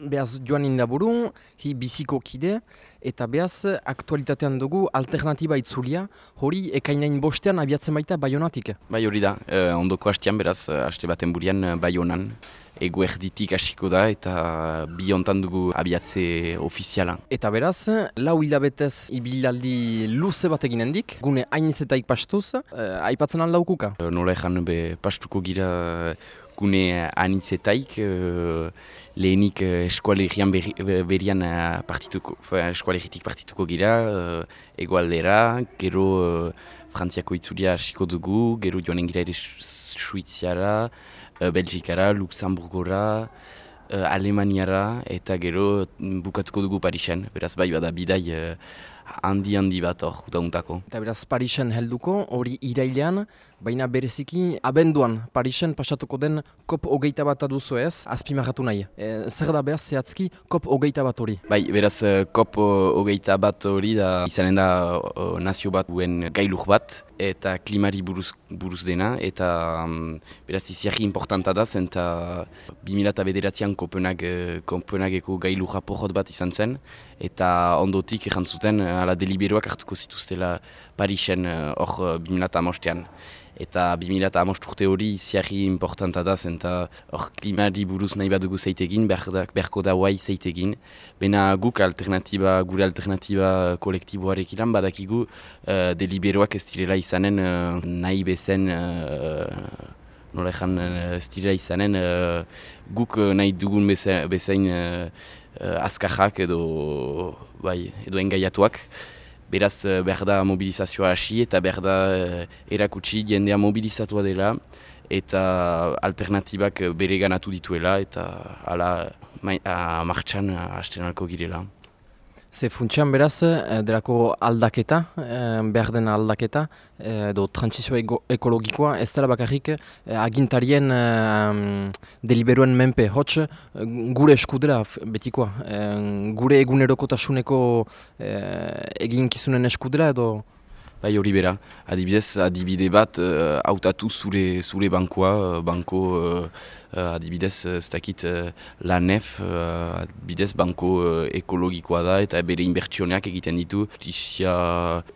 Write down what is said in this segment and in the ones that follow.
Beaz joan indaburu, hi biziko kide, eta beaz aktualitatean dugu alternatiba itzulia, hori ekainain bostean abiatzen baita baionatik. Bai hori da, eh, ondoko hastean beraz, haste baten burian eh, baionan, egu erditik hasiko da eta bi hontan dugu abiatze ofiziala. Eta beraz, lau hilabetez ibilaldi luze bat eginen dik, gune hainizetaik pastuz, eh, aipatzen aldaukuka. Eh, Nola ezan be pastuko gira gune anitzetaik, uh, lehenik uh, eskualerian berri- be- berian uh, partituko, fa, eskualeritik partituko gira, uh, egoaldera, gero uh, frantziako itzulia hasiko dugu, gero joanen gira ere Su- Suiziara, uh, Belgikara, Luxemburgora, uh, Alemaniara, eta gero mm, bukatuko dugu Parisen, beraz bai bada bidai uh, handi handi bat hor dauntako. Eta beraz Parisen helduko, hori irailean, baina bereziki abenduan Parisen pasatuko den kop hogeita bat duzu ez, azpimarratu nahi. E, zer da behaz zehatzki kop hogeita bat hori? Bai, beraz, COP eh, hogeita bat hori da, izanen da eh, nazio bat duen gailur bat, eta klimari buruz, buruz dena, eta mm, beraz, iziarri importanta da, zen eta 2008an Kopenhag, eh, Kopenhageko gailurra porrot bat izan zen, eta ondotik errantzuten, ala deliberoak hartuko zituztela Parisen eh, hor uh, 2008an. Eta 2008 urte hori iziarri importanta da, zen eta hor klimari buruz nahi badugu zeitegin, beharko da guai zeitegin. Bena guk alternatiba, gure alternatiba kolektiboarek ilan, badakigu uh, deliberoak ez direla izanen uh, nahi bezen, uh, nola ezan, ez direla izanen uh, guk nahi dugun beze- bezain uh, uh, azkarrak edo, bai, edo engaiatuak. Beraz, eh, behar da mobilizazioa hasi eta behar da eh, erakutsi jendea mobilizatua dela eta alternatibak eh, bere ganatu dituela eta hala ah, martxan hasten alko girela. Ze funtsian beraz, eh, delako aldaketa, eh, behar den aldaketa, eh, edo transizio ego- ekologikoa, ez dela bakarrik agintarien deliberuen menpe, hots eh, gure eskudera f- betikoa, gure egunerokotasuneko eginkizunen eskudera edo Bai hori bera, adibidez, adibide bat eh, hautatu zure, zure bankoa, eh, banko eh, adibidez ez dakit uh, lanef, uh, adibidez banko eh, ekologikoa da eta bere inbertsioneak egiten ditu justizia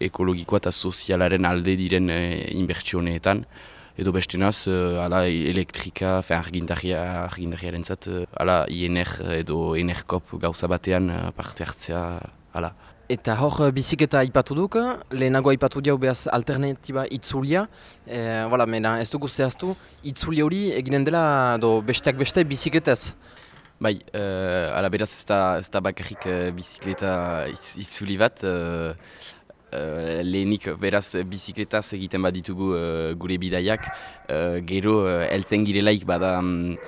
ekologikoa eta sozialaren alde diren uh, inbertsioneetan. Edo bestenaz, uh, ala elektrika, fe argindarria, argindarriaren zat, uh, ala INR edo enerkop gauza batean uh, parte hartzea, ala. Eta hor eh, biziketa aipatu duk, lehenago aipatu diau behaz alternatiba itzulia, e, voilà, mena ez dugu zehaztu, itzuli hori eginen dela do besteak beste biziketez. Bai, uh, ala beraz ez da, ez da bakarrik uh, bizikleta itz, itzuli bat, uh, uh, lehenik beraz bizikletaz egiten baditugu uh, gure bidaiak, uh, gero uh, heltzen girelaik bada mm,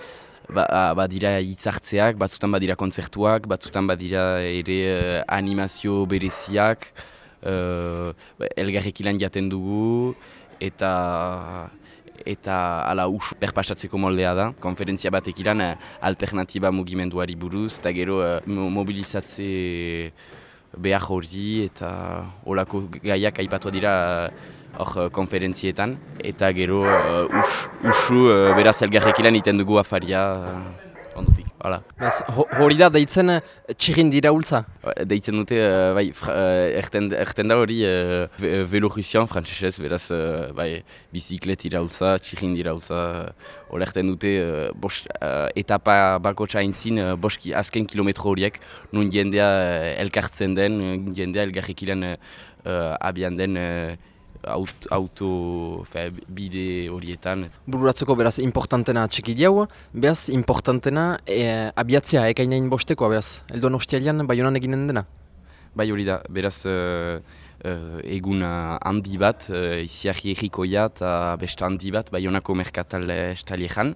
ba, ah, badira hitzartzeak, batzutan badira kontzertuak, batzutan badira ere uh, animazio bereziak, uh, elgarrek ilan jaten dugu, eta eta hala us berpasatzeko moldea da. Konferentzia batek ilan eh, alternatiba mugimenduari buruz, eta gero eh, mo- mobilizatze behar hori eta olako gaiak aipatu dira eh, hor eh, konferentzietan. Eta gero uh, us, usu uh, beraz elgarrek ilan iten dugu afaria uh, ondotik. Hala. Ho- hori da deitzen eh, txirin diraultza. Deitzen dute, uh, bai, fra, uh, erten, erten da hori uh, ve- velorusian frantzesez, beraz, uh, bai, biziklet iraultza, txirin iraultza, hori erten dute, uh, bost, uh, etapa bako txaintzin, uh, boski azken kilometro horiek, nun jendea uh, elkartzen den, uh, jendea elgarrekilan uh, uh, abian den uh, aut, auto, fe, bide horietan. Bururatzeko beraz importantena txiki diau, beraz importantena e, abiatzea ekainain bostekoa beraz. Elduan ostialian baionan eginen dena. Bai hori da, beraz uh, uh, egun uh, handi bat, uh, iziarri errikoia eta beste handi bat, Baionako merkatal estaliejan.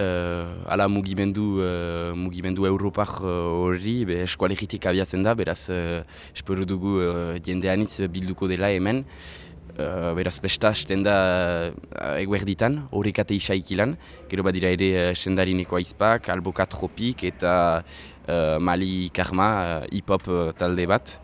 Uh, ala mugimendu, uh, mugimendu Europar uh, hori be, eskualeritik abiatzen da, beraz uh, espero dugu uh, jende anitz bilduko dela hemen. Uh, beraz besta hasten da uh, eguerditan, horrekate isaik ilan, gero badira ere uh, sendarineko aizpak, alboka tropik eta uh, Mali Karma uh, hip-hop uh, talde bat.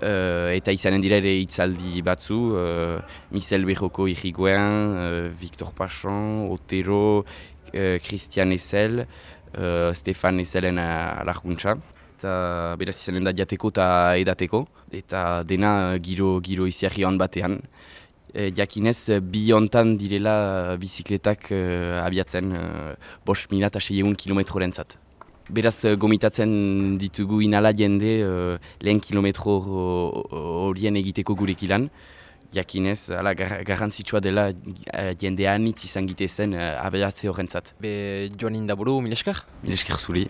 Uh, eta izanen dira ere hitzaldi batzu, uh, Michel Berroko irrigoen, uh, Victor Pachon, Otero, uh, Christian Essel, uh, Stefan ezelen alarguntza. Eta beraz izanen da jateko eta edateko. Eta dena giro, giro iziarri hon batean. E, jakinez, bi hontan direla bizikletak uh, abiatzen uh, bos mila eta seieun kilometro rentzat. Beraz, gomitatzen ditugu inala jende uh, lehen kilometro horien egiteko gurek ilan. Jakinez, ala, gar garrantzitsua dela uh, jende anitz izan gite zen uh, abiatze horrentzat. Be joan indaburu, mileskar? Mileskar zuri.